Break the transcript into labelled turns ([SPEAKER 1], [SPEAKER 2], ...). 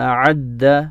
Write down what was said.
[SPEAKER 1] أعد